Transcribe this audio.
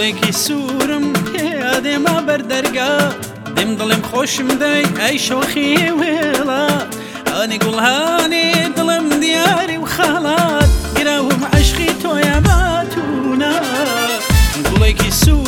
دلی کی سورم دڵێکی سوورم پێدێما درگا دم دلم دڵێم خۆشم دەی ئەی ولا آنی گل هانی دلم دیاری و خالات گراوم عشقی تو یا ما تو نه دلی کی سوور